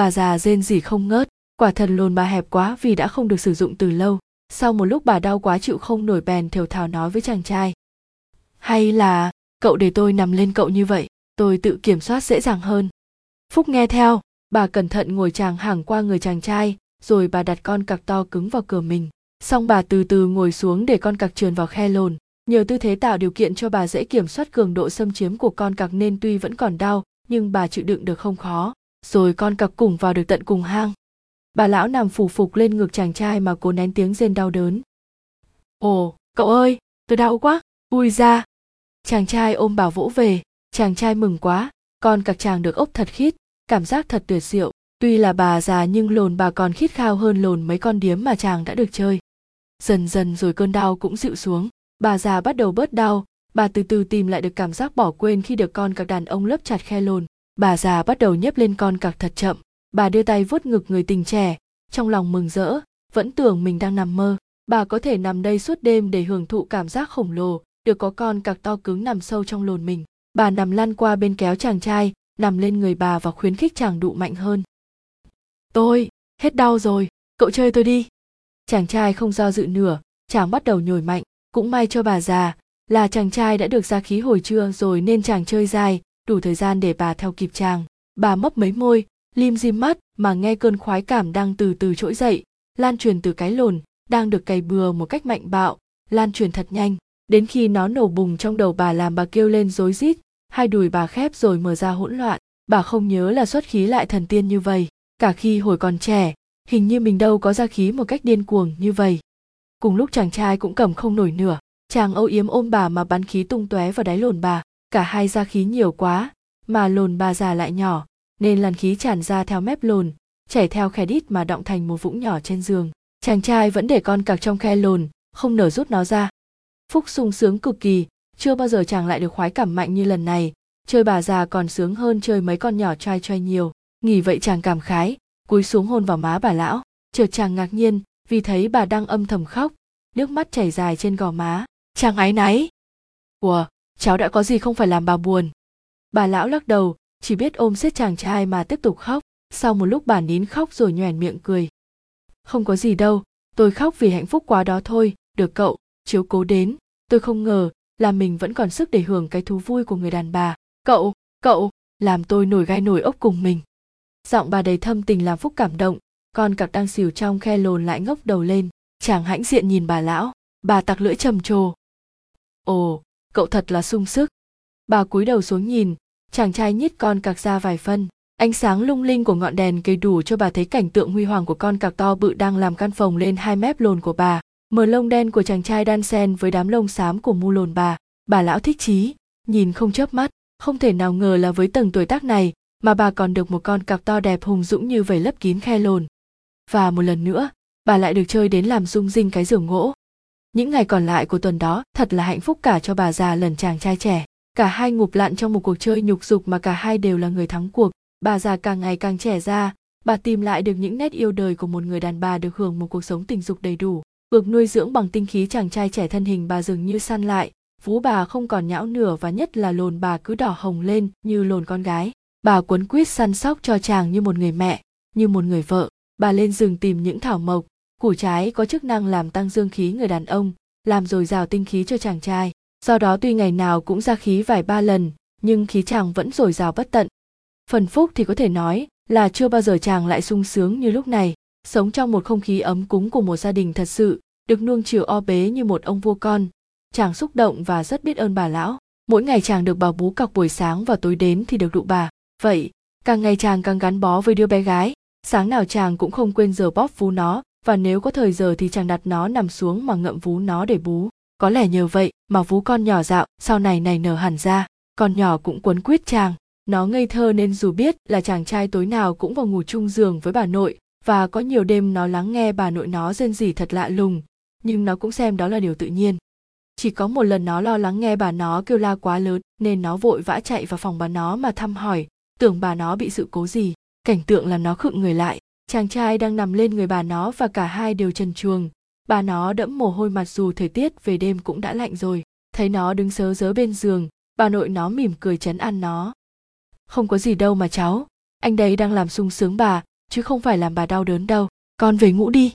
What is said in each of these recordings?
bà già rên rỉ không ngớt. Quả thần lồn bà hẹp quá vì đã không được sử dụng từ lâu. Sau một lúc bà đau quá chịu không nổi bèn thều thào nói với chàng trai. Hay là, cậu để tôi nằm lên cậu như vậy, tôi tự kiểm soát dễ dàng hơn. Phúc nghe theo, bà cẩn thận ngồi chàng hàng qua người chàng trai, rồi bà đặt con cặc to cứng vào cửa mình. Xong bà từ từ ngồi xuống để con cặc trườn vào khe lồn. Nhờ tư thế tạo điều kiện cho bà dễ kiểm soát cường độ xâm chiếm của con cặc nên tuy vẫn còn đau, nhưng bà chịu đựng được không khó rồi con cặc cùng vào được tận cùng hang. Bà lão nằm phủ phục lên ngực chàng trai mà cố nén tiếng rên đau đớn. Ồ, cậu ơi, tôi đau quá, ui ra chàng trai ôm bảo vỗ về, chàng trai mừng quá, con cặc chàng được ốc thật khít, cảm giác thật tuyệt diệu. Tuy là bà già nhưng lồn bà còn khít khao hơn lồn mấy con điếm mà chàng đã được chơi. Dần dần rồi cơn đau cũng dịu xuống, bà già bắt đầu bớt đau. Bà từ từ tìm lại được cảm giác bỏ quên khi được con cặc đàn ông lấp chặt khe lồn bà già bắt đầu nhấp lên con cặc thật chậm. Bà đưa tay vuốt ngực người tình trẻ. Trong lòng mừng rỡ, vẫn tưởng mình đang nằm mơ. Bà có thể nằm đây suốt đêm để hưởng thụ cảm giác khổng lồ, được có con cặc to cứng nằm sâu trong lồn mình. Bà nằm lăn qua bên kéo chàng trai, nằm lên người bà và khuyến khích chàng đụ mạnh hơn. Tôi, hết đau rồi, cậu chơi tôi đi. Chàng trai không do dự nửa, chàng bắt đầu nhồi mạnh. Cũng may cho bà già, là chàng trai đã được ra khí hồi trưa rồi nên chàng chơi dài đủ thời gian để bà theo kịp chàng. Bà mấp mấy môi, lim dim mắt mà nghe cơn khoái cảm đang từ từ trỗi dậy, lan truyền từ cái lồn đang được cày bừa một cách mạnh bạo, lan truyền thật nhanh. Đến khi nó nổ bùng trong đầu bà làm bà kêu lên rối rít, hai đùi bà khép rồi mở ra hỗn loạn. Bà không nhớ là xuất khí lại thần tiên như vậy. Cả khi hồi còn trẻ, hình như mình đâu có ra khí một cách điên cuồng như vậy. Cùng lúc chàng trai cũng cầm không nổi nửa. Chàng âu yếm ôm bà mà bắn khí tung tóe vào đáy lồn bà cả hai ra khí nhiều quá, mà lồn bà già lại nhỏ, nên làn khí tràn ra theo mép lồn, chảy theo khe đít mà động thành một vũng nhỏ trên giường. Chàng trai vẫn để con cặc trong khe lồn, không nở rút nó ra. Phúc sung sướng cực kỳ, chưa bao giờ chàng lại được khoái cảm mạnh như lần này. Chơi bà già còn sướng hơn chơi mấy con nhỏ trai trai nhiều. Nghỉ vậy chàng cảm khái, cúi xuống hôn vào má bà lão. Chợt chàng ngạc nhiên, vì thấy bà đang âm thầm khóc. Nước mắt chảy dài trên gò má. Chàng áy náy. Ủa? Cháu đã có gì không phải làm bà buồn. Bà lão lắc đầu, chỉ biết ôm siết chàng trai mà tiếp tục khóc. Sau một lúc bà nín khóc rồi nhoẻn miệng cười. Không có gì đâu, tôi khóc vì hạnh phúc quá đó thôi. Được cậu, chiếu cố đến. Tôi không ngờ là mình vẫn còn sức để hưởng cái thú vui của người đàn bà. Cậu cậu, làm tôi nổi gai nổi ốc cùng mình. Giọng bà đầy thâm tình làm phúc cảm động. Con cặc đang xỉu trong khe lồn lại ngốc đầu lên. Chàng hãnh diện nhìn bà lão. Bà tặc lưỡi trầm trồ. Ồ cậu thật là sung sức. Bà cúi đầu xuống nhìn, chàng trai nhít con cặc ra vài phân. Ánh sáng lung linh của ngọn đèn cây đủ cho bà thấy cảnh tượng huy hoàng của con cặc to bự đang làm căn phòng lên hai mép lồn của bà. Mờ lông đen của chàng trai đan sen với đám lông xám của mu lồn bà. Bà lão thích chí, nhìn không chớp mắt. Không thể nào ngờ là với tầng tuổi tác này mà bà còn được một con cặc to đẹp hùng dũng như vậy lấp kín khe lồn. Và một lần nữa, bà lại được chơi đến làm rung rinh cái giường gỗ những ngày còn lại của tuần đó, thật là hạnh phúc cả cho bà già lần chàng trai trẻ. Cả hai ngụp lặn trong một cuộc chơi nhục dục mà cả hai đều là người thắng cuộc. Bà già càng ngày càng trẻ ra, bà tìm lại được những nét yêu đời của một người đàn bà được hưởng một cuộc sống tình dục đầy đủ. Được nuôi dưỡng bằng tinh khí chàng trai trẻ thân hình bà dường như săn lại. Vú bà không còn nhão nửa và nhất là lồn bà cứ đỏ hồng lên như lồn con gái. Bà quấn quýt săn sóc cho chàng như một người mẹ, như một người vợ. Bà lên rừng tìm những thảo mộc củ trái có chức năng làm tăng dương khí người đàn ông, làm dồi dào tinh khí cho chàng trai. Do đó tuy ngày nào cũng ra khí vài ba lần, nhưng khí chàng vẫn dồi dào bất tận. Phần phúc thì có thể nói là chưa bao giờ chàng lại sung sướng như lúc này. Sống trong một không khí ấm cúng của một gia đình thật sự, được nuông chiều o bế như một ông vua con. Chàng xúc động và rất biết ơn bà lão. Mỗi ngày chàng được bà bú cọc buổi sáng và tối đến thì được đụ bà. Vậy, càng ngày chàng càng gắn bó với đứa bé gái, sáng nào chàng cũng không quên giờ bóp vú nó và nếu có thời giờ thì chàng đặt nó nằm xuống mà ngậm vú nó để bú. Có lẽ nhờ vậy mà vú con nhỏ dạo sau này này nở hẳn ra. Con nhỏ cũng quấn quýt chàng. Nó ngây thơ nên dù biết là chàng trai tối nào cũng vào ngủ chung giường với bà nội và có nhiều đêm nó lắng nghe bà nội nó rên rỉ thật lạ lùng. Nhưng nó cũng xem đó là điều tự nhiên. Chỉ có một lần nó lo lắng nghe bà nó kêu la quá lớn nên nó vội vã chạy vào phòng bà nó mà thăm hỏi, tưởng bà nó bị sự cố gì. Cảnh tượng là nó khựng người lại chàng trai đang nằm lên người bà nó và cả hai đều trần truồng. Bà nó đẫm mồ hôi mặt dù thời tiết về đêm cũng đã lạnh rồi. Thấy nó đứng sớ dớ bên giường, bà nội nó mỉm cười chấn an nó. Không có gì đâu mà cháu. Anh đấy đang làm sung sướng bà, chứ không phải làm bà đau đớn đâu. Con về ngủ đi.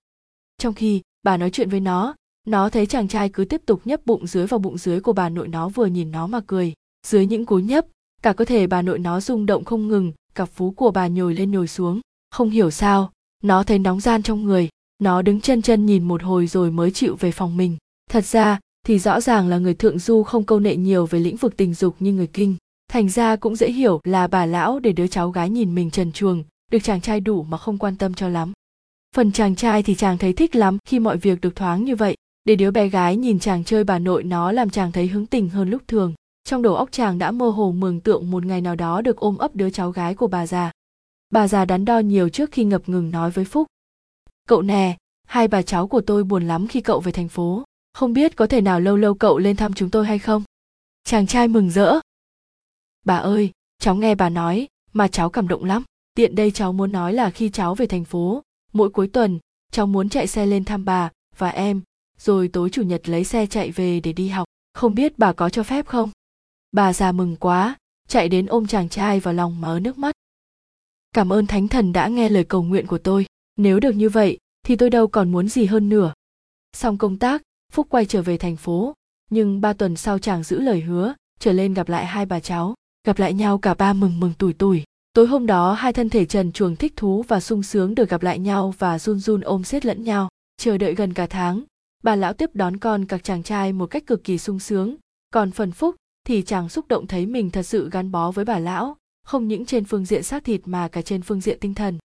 Trong khi bà nói chuyện với nó nó thấy chàng trai cứ tiếp tục nhấp bụng dưới vào bụng dưới của bà nội nó vừa nhìn nó mà cười. Dưới những cú nhấp, cả cơ thể bà nội nó rung động không ngừng cặp vú của bà nhồi lên nhồi xuống không hiểu sao, nó thấy nóng gian trong người, nó đứng chân chân nhìn một hồi rồi mới chịu về phòng mình. Thật ra, thì rõ ràng là người thượng du không câu nệ nhiều về lĩnh vực tình dục như người kinh. Thành ra cũng dễ hiểu là bà lão để đứa cháu gái nhìn mình trần truồng, được chàng trai đủ mà không quan tâm cho lắm. Phần chàng trai thì chàng thấy thích lắm khi mọi việc được thoáng như vậy, để đứa bé gái nhìn chàng chơi bà nội nó làm chàng thấy hứng tình hơn lúc thường. Trong đầu óc chàng đã mơ hồ mường tượng một ngày nào đó được ôm ấp đứa cháu gái của bà già bà già đắn đo nhiều trước khi ngập ngừng nói với phúc. Cậu nè, hai bà cháu của tôi buồn lắm khi cậu về thành phố. Không biết có thể nào lâu lâu cậu lên thăm chúng tôi hay không? Chàng trai mừng rỡ. Bà ơi, cháu nghe bà nói, mà cháu cảm động lắm. Tiện đây cháu muốn nói là khi cháu về thành phố, mỗi cuối tuần, cháu muốn chạy xe lên thăm bà và em, rồi tối chủ nhật lấy xe chạy về để đi học. Không biết bà có cho phép không? Bà già mừng quá, chạy đến ôm chàng trai vào lòng mà ớ nước mắt cảm ơn thánh thần đã nghe lời cầu nguyện của tôi. Nếu được như vậy, thì tôi đâu còn muốn gì hơn nữa. Xong công tác, phúc quay trở về thành phố. Nhưng ba tuần sau chàng giữ lời hứa, trở lên gặp lại hai bà cháu. Gặp lại nhau cả ba mừng mừng tủi tủi. Tối hôm đó, hai thân thể trần chuồng thích thú và sung sướng được gặp lại nhau và run run ôm siết lẫn nhau. Chờ đợi gần cả tháng, bà lão tiếp đón con các chàng trai một cách cực kỳ sung sướng. Còn phần phúc, thì chàng xúc động thấy mình thật sự gắn bó với bà lão không những trên phương diện xác thịt mà cả trên phương diện tinh thần.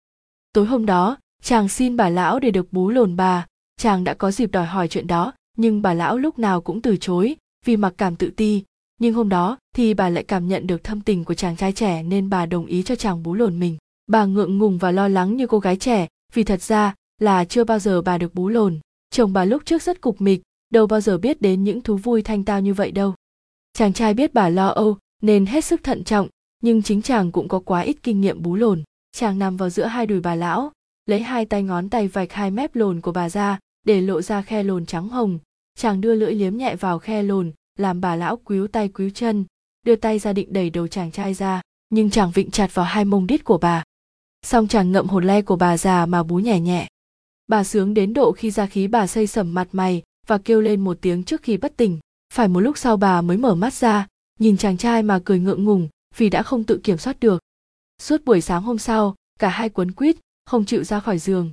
Tối hôm đó, chàng xin bà lão để được bú lồn bà. Chàng đã có dịp đòi hỏi chuyện đó, nhưng bà lão lúc nào cũng từ chối vì mặc cảm tự ti. Nhưng hôm đó thì bà lại cảm nhận được thâm tình của chàng trai trẻ nên bà đồng ý cho chàng bú lồn mình. Bà ngượng ngùng và lo lắng như cô gái trẻ, vì thật ra là chưa bao giờ bà được bú lồn. Chồng bà lúc trước rất cục mịch, đâu bao giờ biết đến những thú vui thanh tao như vậy đâu. Chàng trai biết bà lo âu nên hết sức thận trọng nhưng chính chàng cũng có quá ít kinh nghiệm bú lồn. Chàng nằm vào giữa hai đùi bà lão, lấy hai tay ngón tay vạch hai mép lồn của bà ra để lộ ra khe lồn trắng hồng. Chàng đưa lưỡi liếm nhẹ vào khe lồn, làm bà lão cúi tay cúi chân, đưa tay ra định đẩy đầu chàng trai ra, nhưng chàng vịnh chặt vào hai mông đít của bà. Xong chàng ngậm hột le của bà già mà bú nhẹ nhẹ. Bà sướng đến độ khi ra khí bà xây sẩm mặt mày và kêu lên một tiếng trước khi bất tỉnh. Phải một lúc sau bà mới mở mắt ra, nhìn chàng trai mà cười ngượng ngùng vì đã không tự kiểm soát được. Suốt buổi sáng hôm sau, cả hai quấn quýt, không chịu ra khỏi giường.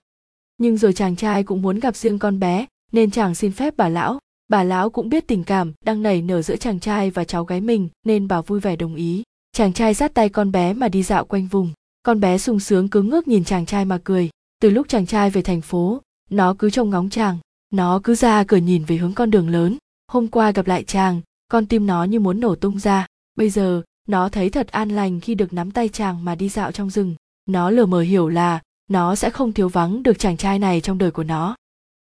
Nhưng rồi chàng trai cũng muốn gặp riêng con bé, nên chàng xin phép bà lão. Bà lão cũng biết tình cảm đang nảy nở giữa chàng trai và cháu gái mình, nên bà vui vẻ đồng ý. Chàng trai dắt tay con bé mà đi dạo quanh vùng. Con bé sung sướng cứ ngước nhìn chàng trai mà cười. Từ lúc chàng trai về thành phố, nó cứ trông ngóng chàng. Nó cứ ra cửa nhìn về hướng con đường lớn. Hôm qua gặp lại chàng, con tim nó như muốn nổ tung ra. Bây giờ nó thấy thật an lành khi được nắm tay chàng mà đi dạo trong rừng. Nó lờ mờ hiểu là nó sẽ không thiếu vắng được chàng trai này trong đời của nó.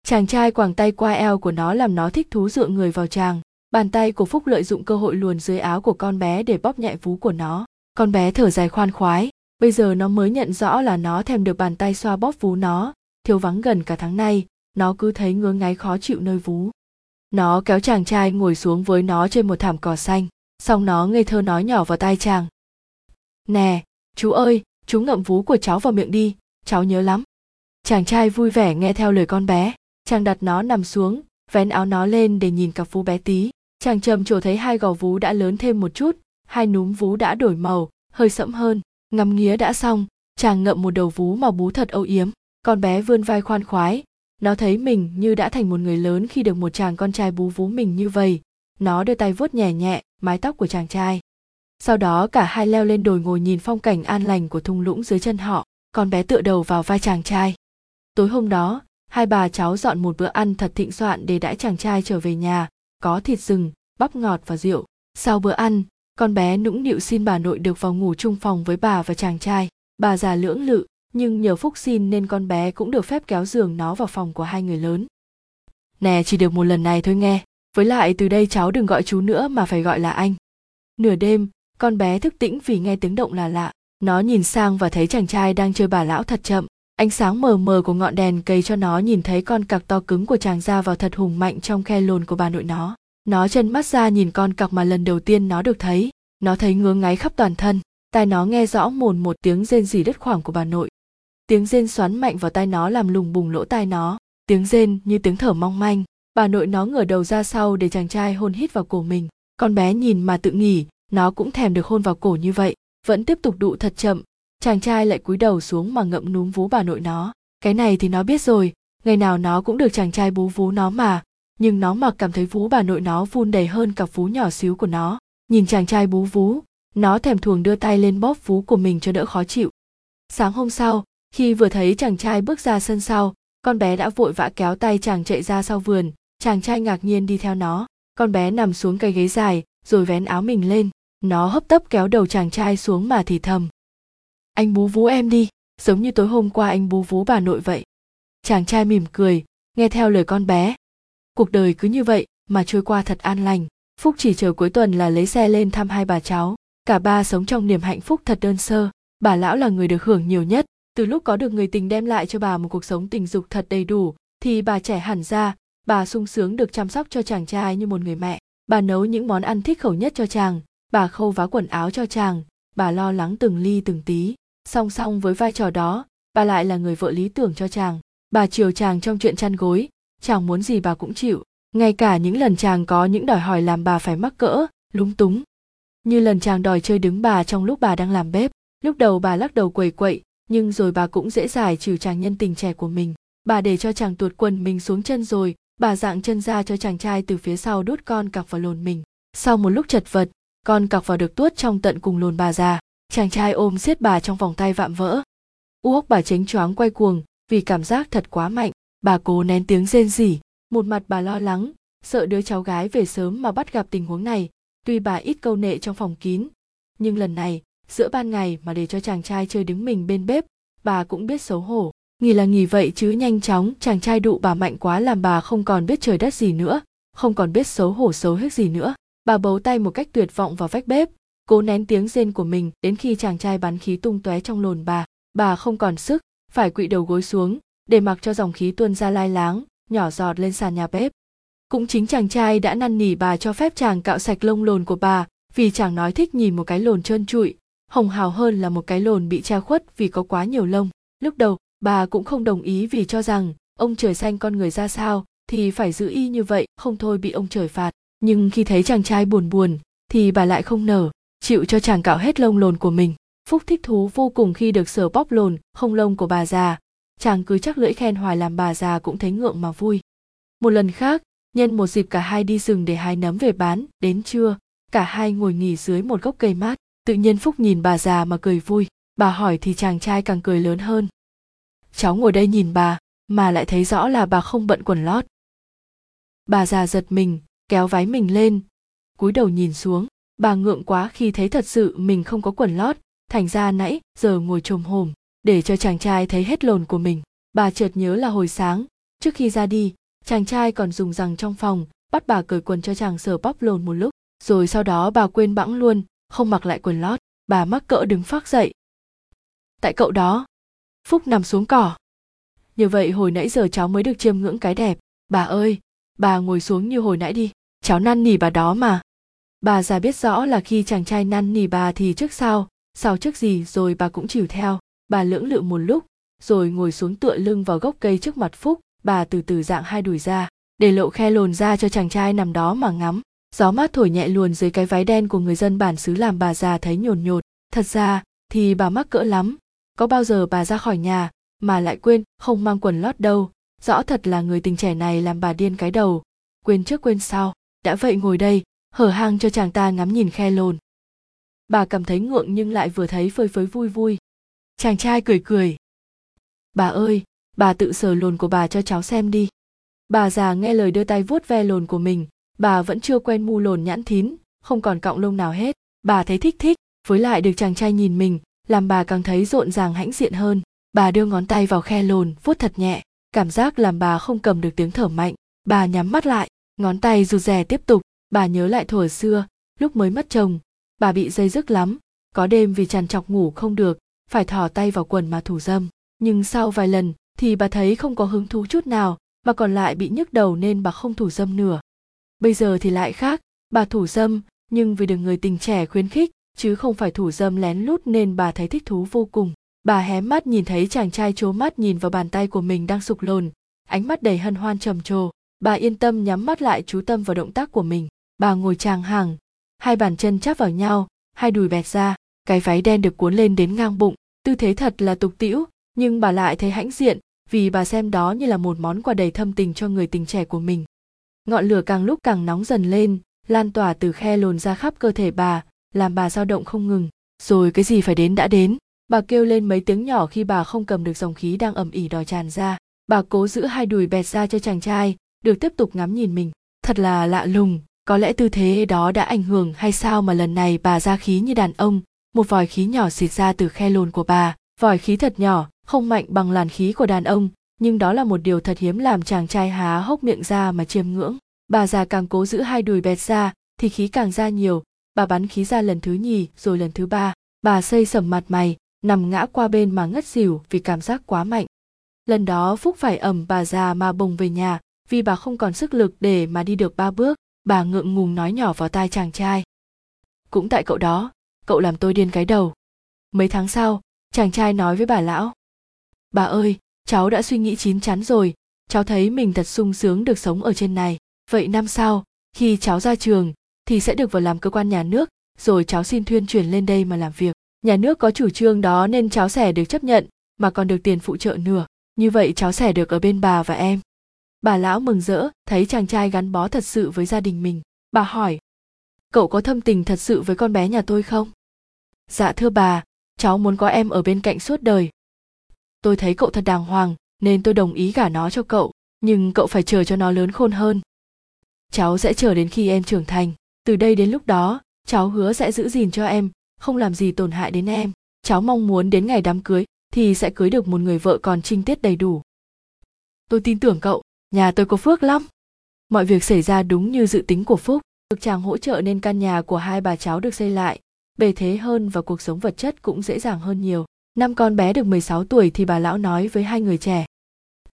Chàng trai quàng tay qua eo của nó làm nó thích thú dựa người vào chàng. Bàn tay của phúc lợi dụng cơ hội luồn dưới áo của con bé để bóp nhẹ vú của nó. Con bé thở dài khoan khoái. Bây giờ nó mới nhận rõ là nó thèm được bàn tay xoa bóp vú nó. Thiếu vắng gần cả tháng nay, nó cứ thấy ngứa ngáy khó chịu nơi vú. Nó kéo chàng trai ngồi xuống với nó trên một thảm cỏ xanh xong nó ngây thơ nói nhỏ vào tai chàng. Nè, chú ơi, chú ngậm vú của cháu vào miệng đi, cháu nhớ lắm. Chàng trai vui vẻ nghe theo lời con bé, chàng đặt nó nằm xuống, vén áo nó lên để nhìn cặp vú bé tí. Chàng trầm trồ thấy hai gò vú đã lớn thêm một chút, hai núm vú đã đổi màu, hơi sẫm hơn, ngắm nghía đã xong, chàng ngậm một đầu vú mà bú thật âu yếm. Con bé vươn vai khoan khoái, nó thấy mình như đã thành một người lớn khi được một chàng con trai bú vú mình như vậy nó đưa tay vuốt nhẹ nhẹ mái tóc của chàng trai. Sau đó cả hai leo lên đồi ngồi nhìn phong cảnh an lành của thung lũng dưới chân họ, con bé tựa đầu vào vai chàng trai. Tối hôm đó, hai bà cháu dọn một bữa ăn thật thịnh soạn để đãi chàng trai trở về nhà, có thịt rừng, bắp ngọt và rượu. Sau bữa ăn, con bé nũng nịu xin bà nội được vào ngủ chung phòng với bà và chàng trai. Bà già lưỡng lự, nhưng nhờ phúc xin nên con bé cũng được phép kéo giường nó vào phòng của hai người lớn. Nè, chỉ được một lần này thôi nghe với lại từ đây cháu đừng gọi chú nữa mà phải gọi là anh. Nửa đêm, con bé thức tĩnh vì nghe tiếng động là lạ. Nó nhìn sang và thấy chàng trai đang chơi bà lão thật chậm. Ánh sáng mờ mờ của ngọn đèn cây cho nó nhìn thấy con cặc to cứng của chàng ra vào thật hùng mạnh trong khe lồn của bà nội nó. Nó chân mắt ra nhìn con cặc mà lần đầu tiên nó được thấy. Nó thấy ngứa ngáy khắp toàn thân. Tai nó nghe rõ mồn một tiếng rên rỉ đứt khoảng của bà nội. Tiếng rên xoắn mạnh vào tai nó làm lùng bùng lỗ tai nó. Tiếng rên như tiếng thở mong manh bà nội nó ngửa đầu ra sau để chàng trai hôn hít vào cổ mình. Con bé nhìn mà tự nghỉ, nó cũng thèm được hôn vào cổ như vậy, vẫn tiếp tục đụ thật chậm. Chàng trai lại cúi đầu xuống mà ngậm núm vú bà nội nó. Cái này thì nó biết rồi, ngày nào nó cũng được chàng trai bú vú nó mà. Nhưng nó mặc cảm thấy vú bà nội nó vun đầy hơn cả vú nhỏ xíu của nó. Nhìn chàng trai bú vú, nó thèm thuồng đưa tay lên bóp vú của mình cho đỡ khó chịu. Sáng hôm sau, khi vừa thấy chàng trai bước ra sân sau, con bé đã vội vã kéo tay chàng chạy ra sau vườn chàng trai ngạc nhiên đi theo nó. Con bé nằm xuống cái ghế dài, rồi vén áo mình lên. Nó hấp tấp kéo đầu chàng trai xuống mà thì thầm. Anh bú vú em đi, giống như tối hôm qua anh bú vú bà nội vậy. Chàng trai mỉm cười, nghe theo lời con bé. Cuộc đời cứ như vậy, mà trôi qua thật an lành. Phúc chỉ chờ cuối tuần là lấy xe lên thăm hai bà cháu. Cả ba sống trong niềm hạnh phúc thật đơn sơ. Bà lão là người được hưởng nhiều nhất. Từ lúc có được người tình đem lại cho bà một cuộc sống tình dục thật đầy đủ, thì bà trẻ hẳn ra bà sung sướng được chăm sóc cho chàng trai như một người mẹ. Bà nấu những món ăn thích khẩu nhất cho chàng. Bà khâu vá quần áo cho chàng. Bà lo lắng từng ly, từng tí. Song song với vai trò đó, bà lại là người vợ lý tưởng cho chàng. Bà chiều chàng trong chuyện chăn gối. Chàng muốn gì bà cũng chịu. Ngay cả những lần chàng có những đòi hỏi làm bà phải mắc cỡ, lúng túng. Như lần chàng đòi chơi đứng bà trong lúc bà đang làm bếp. Lúc đầu bà lắc đầu quầy quậy, nhưng rồi bà cũng dễ dải trừ chàng nhân tình trẻ của mình. Bà để cho chàng tuột quần mình xuống chân rồi bà dạng chân ra cho chàng trai từ phía sau đút con cặc vào lồn mình. Sau một lúc chật vật, con cặc vào được tuốt trong tận cùng lồn bà già. Chàng trai ôm siết bà trong vòng tay vạm vỡ. Uốc bà chánh choáng quay cuồng vì cảm giác thật quá mạnh. Bà cố nén tiếng rên rỉ. Một mặt bà lo lắng, sợ đứa cháu gái về sớm mà bắt gặp tình huống này. Tuy bà ít câu nệ trong phòng kín, nhưng lần này, giữa ban ngày mà để cho chàng trai chơi đứng mình bên bếp, bà cũng biết xấu hổ nghỉ là nghỉ vậy chứ nhanh chóng, chàng trai đụ bà mạnh quá làm bà không còn biết trời đất gì nữa, không còn biết xấu hổ xấu hết gì nữa. Bà bấu tay một cách tuyệt vọng vào vách bếp, cố nén tiếng rên của mình, đến khi chàng trai bắn khí tung tóe trong lồn bà bà không còn sức, phải quỵ đầu gối xuống, để mặc cho dòng khí tuôn ra lai láng, nhỏ giọt lên sàn nhà bếp. Cũng chính chàng trai đã năn nỉ bà cho phép chàng cạo sạch lông lồn của bà, vì chàng nói thích nhìn một cái lồn trơn trụi, hồng hào hơn là một cái lồn bị che khuất vì có quá nhiều lông. Lúc đầu bà cũng không đồng ý vì cho rằng, ông trời xanh con người ra sao thì phải giữ y như vậy, không thôi bị ông trời phạt. Nhưng khi thấy chàng trai buồn buồn thì bà lại không nở, chịu cho chàng cạo hết lông lồn của mình. Phúc thích thú vô cùng khi được sờ bóp lồn, không lông của bà già. Chàng cứ chắc lưỡi khen hoài làm bà già cũng thấy ngượng mà vui. Một lần khác, nhân một dịp cả hai đi rừng để hái nấm về bán, đến trưa, cả hai ngồi nghỉ dưới một gốc cây mát. Tự nhiên phúc nhìn bà già mà cười vui. Bà hỏi thì chàng trai càng cười lớn hơn cháu ngồi đây nhìn bà, mà lại thấy rõ là bà không bận quần lót. Bà già giật mình, kéo váy mình lên, cúi đầu nhìn xuống. Bà ngượng quá khi thấy thật sự mình không có quần lót, thành ra nãy giờ ngồi trồm hồm để cho chàng trai thấy hết lồn của mình. Bà chợt nhớ là hồi sáng, trước khi ra đi, chàng trai còn dùng rằng trong phòng, bắt bà cởi quần cho chàng sờ bóp lồn một lúc, rồi sau đó bà quên bẵng luôn, không mặc lại quần lót. Bà mắc cỡ đứng phác dậy. Tại cậu đó phúc nằm xuống cỏ. Như vậy hồi nãy giờ cháu mới được chiêm ngưỡng cái đẹp. Bà ơi, bà ngồi xuống như hồi nãy đi. Cháu năn nỉ bà đó mà. Bà già biết rõ là khi chàng trai năn nỉ bà thì trước sau sau trước gì rồi bà cũng chịu theo. Bà lưỡng lự một lúc, rồi ngồi xuống tựa lưng vào gốc cây trước mặt phúc. Bà từ từ dạng hai đùi ra, để lộ khe lồn ra cho chàng trai nằm đó mà ngắm. Gió mát thổi nhẹ luồn dưới cái váy đen của người dân bản xứ làm bà già thấy nhồn nhột. Thật ra, thì bà mắc cỡ lắm có bao giờ bà ra khỏi nhà mà lại quên không mang quần lót đâu? Rõ thật là người tình trẻ này làm bà điên cái đầu. Quên trước quên sau. Đã vậy ngồi đây, hở hang cho chàng ta ngắm nhìn khe lồn. Bà cảm thấy ngượng nhưng lại vừa thấy phơi phới vui vui. Chàng trai cười cười. Bà ơi, bà tự sờ lồn của bà cho cháu xem đi. Bà già nghe lời đưa tay vuốt ve lồn của mình, bà vẫn chưa quen mu lồn nhãn thín, không còn cọng lông nào hết. Bà thấy thích thích, với lại được chàng trai nhìn mình làm bà càng thấy rộn ràng hãnh diện hơn. Bà đưa ngón tay vào khe lồn, vuốt thật nhẹ. Cảm giác làm bà không cầm được tiếng thở mạnh. Bà nhắm mắt lại, ngón tay rụt rè tiếp tục. Bà nhớ lại thuở xưa, lúc mới mất chồng. Bà bị dây dứt lắm. Có đêm vì trằn trọc ngủ không được, phải thò tay vào quần mà thủ dâm. Nhưng sau vài lần, thì bà thấy không có hứng thú chút nào, mà còn lại bị nhức đầu nên bà không thủ dâm nữa bây giờ thì lại khác. Bà thủ dâm, nhưng vì được người tình trẻ khuyến khích chứ không phải thủ dâm lén lút nên bà thấy thích thú vô cùng. Bà hé mắt nhìn thấy chàng trai trố mắt nhìn vào bàn tay của mình đang sụp lồn, ánh mắt đầy hân hoan trầm trồ. Bà yên tâm nhắm mắt lại chú tâm vào động tác của mình. Bà ngồi tràng hàng, hai bàn chân chắp vào nhau, hai đùi bẹt ra, cái váy đen được cuốn lên đến ngang bụng. Tư thế thật là tục tĩu, nhưng bà lại thấy hãnh diện, vì bà xem đó như là một món quà đầy thâm tình cho người tình trẻ của mình. Ngọn lửa càng lúc càng nóng dần lên, lan tỏa từ khe lồn ra khắp cơ thể bà làm bà dao động không ngừng. Rồi cái gì phải đến đã đến. Bà kêu lên mấy tiếng nhỏ khi bà không cầm được dòng khí đang ẩm ỉ đòi tràn ra. Bà cố giữ hai đùi bẹt ra cho chàng trai, được tiếp tục ngắm nhìn mình. Thật là lạ lùng, có lẽ tư thế đó đã ảnh hưởng hay sao mà lần này bà ra khí như đàn ông. Một vòi khí nhỏ xịt ra từ khe lồn của bà. Vòi khí thật nhỏ, không mạnh bằng làn khí của đàn ông, nhưng đó là một điều thật hiếm làm chàng trai há hốc miệng ra mà chiêm ngưỡng. Bà già càng cố giữ hai đùi bẹt ra, thì khí càng ra nhiều bà bắn khí ra lần thứ nhì, rồi lần thứ ba. Bà xây sầm mặt mày, nằm ngã qua bên mà ngất xỉu vì cảm giác quá mạnh. Lần đó phúc phải ẩm bà già mà bồng về nhà, vì bà không còn sức lực để mà đi được ba bước, bà ngượng ngùng nói nhỏ vào tai chàng trai. Cũng tại cậu đó, cậu làm tôi điên cái đầu. Mấy tháng sau, chàng trai nói với bà lão. Bà ơi, cháu đã suy nghĩ chín chắn rồi, cháu thấy mình thật sung sướng được sống ở trên này. Vậy năm sau, khi cháu ra trường thì sẽ được vào làm cơ quan nhà nước. Rồi cháu xin thuyên chuyển lên đây mà làm việc. Nhà nước có chủ trương đó nên cháu sẽ được chấp nhận, mà còn được tiền phụ trợ nửa. Như vậy cháu sẽ được ở bên bà và em. Bà lão mừng rỡ, thấy chàng trai gắn bó thật sự với gia đình mình. Bà hỏi, cậu có thâm tình thật sự với con bé nhà tôi không? Dạ thưa bà, cháu muốn có em ở bên cạnh suốt đời. Tôi thấy cậu thật đàng hoàng, nên tôi đồng ý gả nó cho cậu, nhưng cậu phải chờ cho nó lớn khôn hơn. Cháu sẽ chờ đến khi em trưởng thành từ đây đến lúc đó, cháu hứa sẽ giữ gìn cho em, không làm gì tổn hại đến em. Cháu mong muốn đến ngày đám cưới thì sẽ cưới được một người vợ còn trinh tiết đầy đủ. Tôi tin tưởng cậu, nhà tôi có phước lắm. Mọi việc xảy ra đúng như dự tính của phúc. Được chàng hỗ trợ nên căn nhà của hai bà cháu được xây lại. Bề thế hơn và cuộc sống vật chất cũng dễ dàng hơn nhiều. Năm con bé được 16 tuổi thì bà lão nói với hai người trẻ.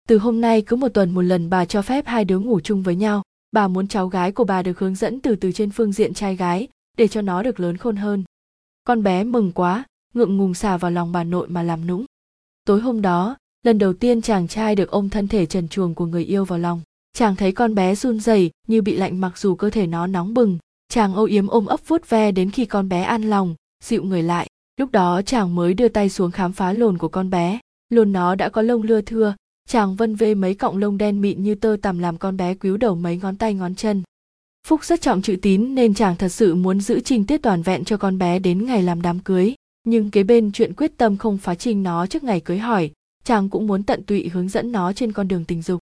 Từ hôm nay cứ một tuần một lần bà cho phép hai đứa ngủ chung với nhau bà muốn cháu gái của bà được hướng dẫn từ từ trên phương diện trai gái, để cho nó được lớn khôn hơn. Con bé mừng quá, ngượng ngùng xả vào lòng bà nội mà làm nũng. Tối hôm đó, lần đầu tiên chàng trai được ôm thân thể trần truồng của người yêu vào lòng. Chàng thấy con bé run rẩy như bị lạnh mặc dù cơ thể nó nóng bừng. Chàng âu yếm ôm ấp vuốt ve đến khi con bé an lòng, dịu người lại. Lúc đó chàng mới đưa tay xuống khám phá lồn của con bé. Lồn nó đã có lông lưa thưa chàng vân vê mấy cọng lông đen mịn như tơ tằm làm con bé cúi đầu mấy ngón tay ngón chân. Phúc rất trọng chữ tín nên chàng thật sự muốn giữ trình tiết toàn vẹn cho con bé đến ngày làm đám cưới. Nhưng kế bên chuyện quyết tâm không phá trình nó trước ngày cưới hỏi, chàng cũng muốn tận tụy hướng dẫn nó trên con đường tình dục.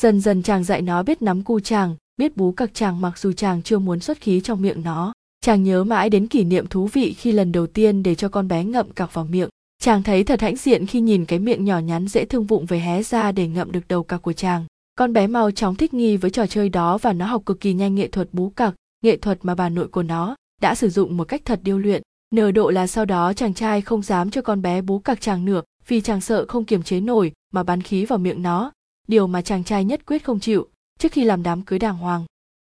Dần dần chàng dạy nó biết nắm cu chàng, biết bú cặc chàng mặc dù chàng chưa muốn xuất khí trong miệng nó. Chàng nhớ mãi đến kỷ niệm thú vị khi lần đầu tiên để cho con bé ngậm cặc vào miệng chàng thấy thật hãnh diện khi nhìn cái miệng nhỏ nhắn dễ thương vụng về hé ra để ngậm được đầu cặc của chàng. Con bé mau chóng thích nghi với trò chơi đó và nó học cực kỳ nhanh nghệ thuật bú cặc nghệ thuật mà bà nội của nó đã sử dụng một cách thật điêu luyện. Nở độ là sau đó chàng trai không dám cho con bé bú cặc chàng nữa, vì chàng sợ không kiềm chế nổi mà bắn khí vào miệng nó, điều mà chàng trai nhất quyết không chịu trước khi làm đám cưới đàng hoàng.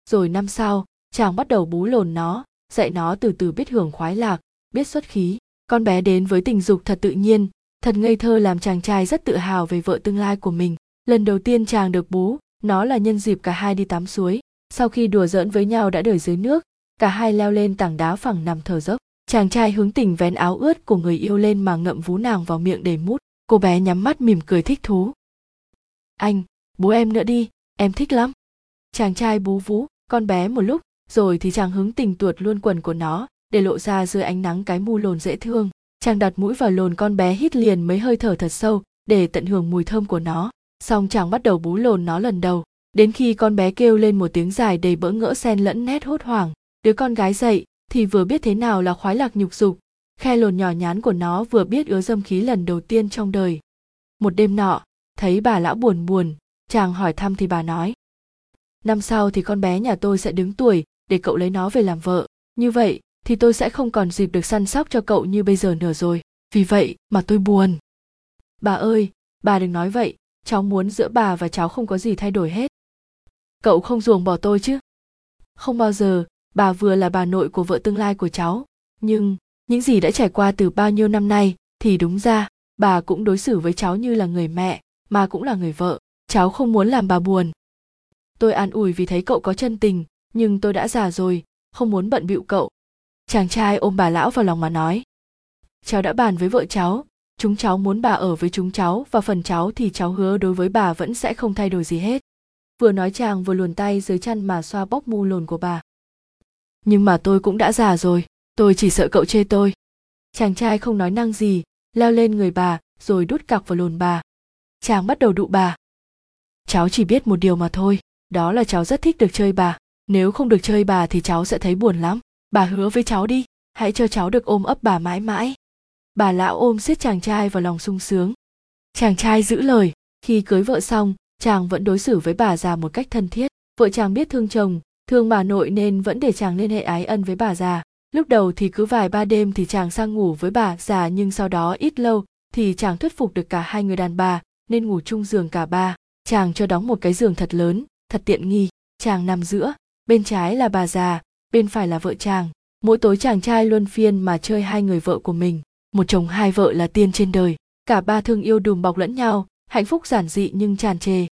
Rồi năm sau, chàng bắt đầu bú lồn nó, dạy nó từ từ biết hưởng khoái lạc, biết xuất khí con bé đến với tình dục thật tự nhiên, thật ngây thơ làm chàng trai rất tự hào về vợ tương lai của mình. Lần đầu tiên chàng được bú, nó là nhân dịp cả hai đi tắm suối. Sau khi đùa giỡn với nhau đã đời dưới nước, cả hai leo lên tảng đá phẳng nằm thở dốc. Chàng trai hướng tình vén áo ướt của người yêu lên mà ngậm vú nàng vào miệng để mút. Cô bé nhắm mắt mỉm cười thích thú. Anh, bú em nữa đi, em thích lắm. Chàng trai bú vú, con bé một lúc, rồi thì chàng hướng tình tuột luôn quần của nó để lộ ra dưới ánh nắng cái mu lồn dễ thương. Chàng đặt mũi vào lồn con bé hít liền mấy hơi thở thật sâu, để tận hưởng mùi thơm của nó. Xong chàng bắt đầu bú lồn nó lần đầu. Đến khi con bé kêu lên một tiếng dài đầy bỡ ngỡ xen lẫn nét hốt hoảng, đứa con gái dậy thì vừa biết thế nào là khoái lạc nhục dục. Khe lồn nhỏ nhắn của nó vừa biết ứa dâm khí lần đầu tiên trong đời. Một đêm nọ, thấy bà lão buồn buồn, chàng hỏi thăm thì bà nói, năm sau thì con bé nhà tôi sẽ đứng tuổi để cậu lấy nó về làm vợ. Như vậy thì tôi sẽ không còn dịp được săn sóc cho cậu như bây giờ nữa rồi. Vì vậy mà tôi buồn. Bà ơi, bà đừng nói vậy. Cháu muốn giữa bà và cháu không có gì thay đổi hết. Cậu không ruồng bỏ tôi chứ? Không bao giờ, bà vừa là bà nội của vợ tương lai của cháu. Nhưng, những gì đã trải qua từ bao nhiêu năm nay thì đúng ra, bà cũng đối xử với cháu như là người mẹ, mà cũng là người vợ. Cháu không muốn làm bà buồn. Tôi an ủi vì thấy cậu có chân tình, nhưng tôi đã già rồi, không muốn bận bịu cậu chàng trai ôm bà lão vào lòng mà nói, cháu đã bàn với vợ cháu. Chúng cháu muốn bà ở với chúng cháu và phần cháu thì cháu hứa đối với bà vẫn sẽ không thay đổi gì hết. Vừa nói chàng vừa luồn tay dưới chăn mà xoa bóp mu lồn của bà. Nhưng mà tôi cũng đã già rồi, tôi chỉ sợ cậu chê tôi. Chàng trai không nói năng gì, leo lên người bà rồi đút cặc vào lồn bà. Chàng bắt đầu đụ bà. Cháu chỉ biết một điều mà thôi, đó là cháu rất thích được chơi bà. Nếu không được chơi bà thì cháu sẽ thấy buồn lắm bà hứa với cháu đi, hãy cho cháu được ôm ấp bà mãi mãi. Bà lão ôm siết chàng trai vào lòng sung sướng. Chàng trai giữ lời, khi cưới vợ xong, chàng vẫn đối xử với bà già một cách thân thiết. Vợ chàng biết thương chồng, thương bà nội nên vẫn để chàng liên hệ ái ân với bà già. Lúc đầu thì cứ vài ba đêm thì chàng sang ngủ với bà già nhưng sau đó ít lâu thì chàng thuyết phục được cả hai người đàn bà, nên ngủ chung giường cả ba. Chàng cho đóng một cái giường thật lớn, thật tiện nghi. Chàng nằm giữa, bên trái là bà già bên phải là vợ chàng. Mỗi tối chàng trai luân phiên mà chơi hai người vợ của mình. Một chồng hai vợ là tiên trên đời. Cả ba thương yêu đùm bọc lẫn nhau, hạnh phúc giản dị nhưng tràn trề.